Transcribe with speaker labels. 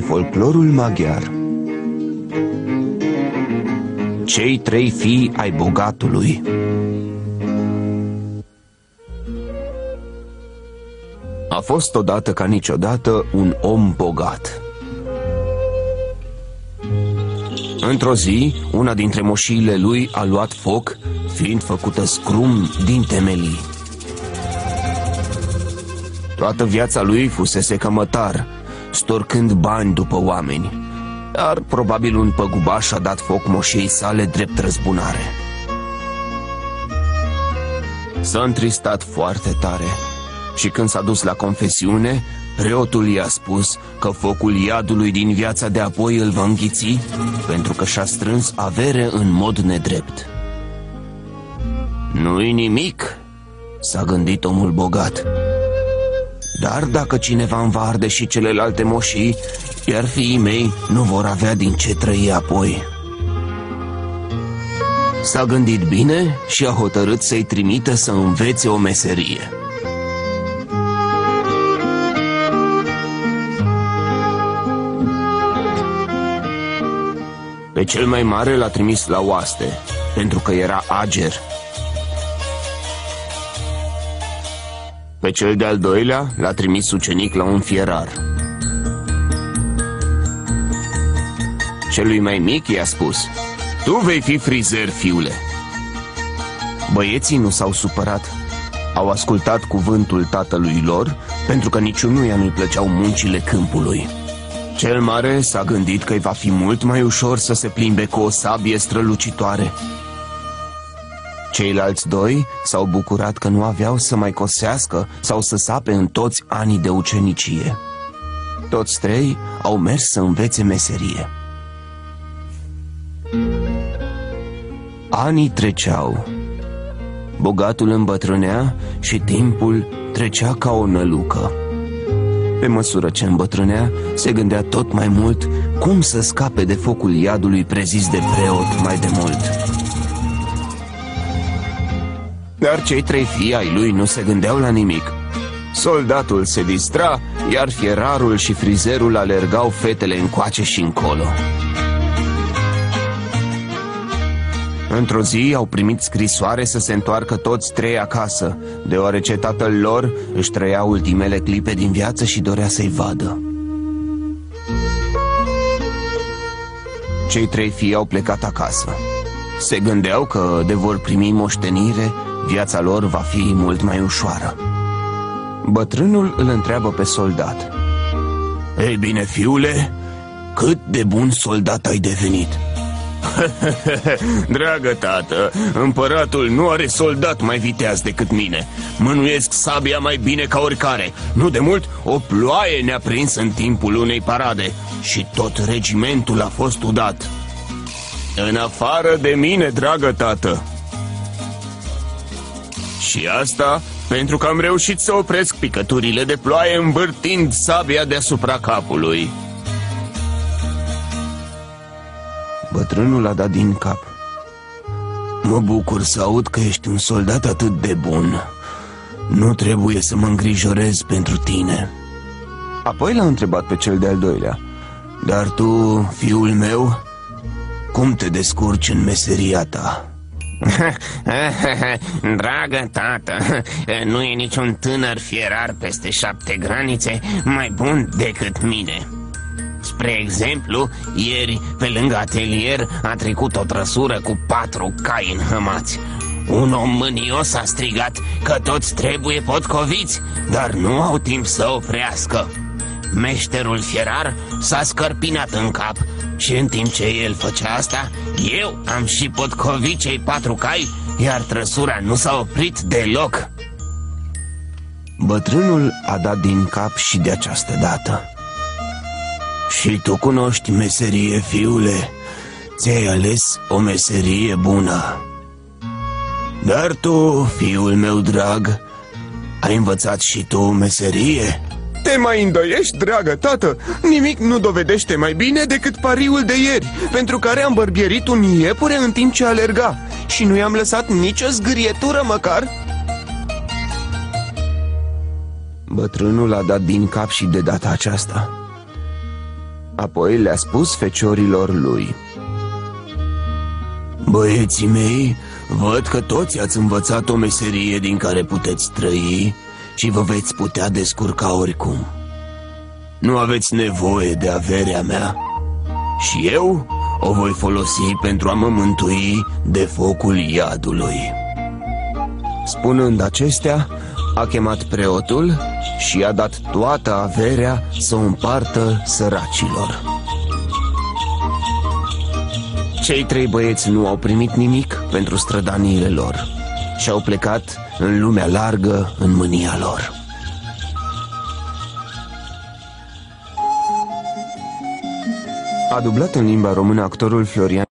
Speaker 1: Folclorul maghiar Cei trei fii ai bogatului A fost odată ca niciodată un om bogat. Într-o zi, una dintre moșiile lui a luat foc, fiind făcută scrum din temelii. Toată viața lui fusese cămătar, storcând bani după oameni, dar probabil un păgubaș a dat foc moșei sale drept răzbunare. S-a întristat foarte tare și când s-a dus la confesiune, preotul i-a spus că focul iadului din viața de apoi îl va înghiți pentru că și-a strâns avere în mod nedrept. Nu-i nimic, s-a gândit omul bogat. Dar dacă cineva îmi va arde și celelalte moșii, iar fiii mei nu vor avea din ce trăi apoi. S-a gândit bine și a hotărât să-i trimită să învețe o meserie. Pe cel mai mare l-a trimis la oaste, pentru că era ager. Pe cel de-al doilea l-a trimis ucenic la un fierar. Celui mai mic i-a spus, Tu vei fi frizer, fiule. Băieții nu s-au supărat. Au ascultat cuvântul tatălui lor, pentru că niciunuia nu-i plăceau muncile câmpului. Cel mare s-a gândit că îi va fi mult mai ușor să se plimbe cu o sabie strălucitoare. Ceilalți doi s-au bucurat că nu aveau să mai cosească sau să sape în toți anii de ucenicie. Toți trei au mers să învețe meserie. Anii treceau. Bogatul îmbătrânea și timpul trecea ca o nălucă. Pe măsură ce îmbătrânea, se gândea tot mai mult cum să scape de focul iadului prezis de preot mai de mult. Dar cei trei fii ai lui nu se gândeau la nimic. Soldatul se distra, iar fierarul și frizerul alergau fetele încoace și încolo. Într-o zi au primit scrisoare să se întoarcă toți trei acasă, deoarece tatăl lor își trăia ultimele clipe din viață și dorea să-i vadă. Cei trei fii au plecat acasă. Se gândeau că de vor primi moștenire, viața lor va fi mult mai ușoară. Bătrânul îl întreabă pe soldat. Ei bine, fiule, cât de bun soldat ai devenit?" Dragă tată, împăratul nu are soldat mai viteaz decât mine Mânuiesc sabia mai bine ca oricare Nu de mult, o ploaie ne-a prins în timpul unei parade Și tot regimentul a fost udat În afară de mine, dragă tată Și asta pentru că am reușit să opresc picăturile de ploaie învârtind sabia deasupra capului Bătrânul a dat din cap. Mă bucur să aud că ești un soldat atât de bun. Nu trebuie să mă îngrijorez pentru tine. Apoi l-a întrebat pe cel de-al doilea. Dar tu, fiul meu, cum te descurci în meseria ta?
Speaker 2: Dragă tată, nu e niciun tânăr fierar peste șapte granițe mai bun decât mine. Spre exemplu, ieri, pe lângă atelier, a trecut o trăsură cu patru cai înhămați. Un om mânios a strigat că toți trebuie potcoviți, dar nu au timp să oprească. Meșterul fierar s-a scărpinat în cap și în timp ce el făcea asta, eu am și potcovit cei patru cai, iar trăsura nu s-a oprit deloc.
Speaker 1: Bătrânul a dat din cap și de această dată. Și tu cunoști meserie, fiule Ți-ai ales o meserie bună Dar tu, fiul meu drag Ai învățat și tu meserie?
Speaker 3: Te mai îndoiești, dragă tată? Nimic nu dovedește mai bine decât pariul de ieri Pentru care am bărbierit un iepure în timp ce alerga Și nu i-am lăsat nicio zgârietură măcar
Speaker 1: Bătrânul a dat din cap și de data aceasta
Speaker 3: Apoi le-a spus feciorilor lui.
Speaker 1: Băieții mei, văd că toți ați învățat o meserie din care puteți trăi și vă veți putea descurca oricum. Nu aveți nevoie de averea mea și eu o voi folosi pentru a mă mântui de focul iadului.
Speaker 3: Spunând acestea, a chemat preotul și i-a dat toată averea să o împartă săracilor. Cei trei băieți nu au primit nimic pentru strădaniile lor și au plecat în lumea largă în mânia lor. A dublat în limba română actorul Florian